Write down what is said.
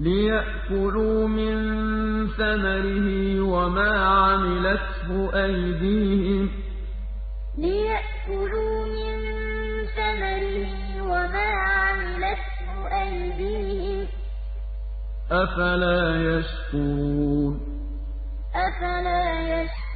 لِيَأْكُلُوا مِن ثَمَرِهِ وَمَا عَمِلَتْهُ أَيْدِيهِمْ ۖ لِيَأْكُلُوا مِن ثَمَرِهِ وَمَا عَمِلَتْهُ أَيْدِيهِمْ أفلا يشكرون ۖ أَفَلَا يَشْكُرُونَ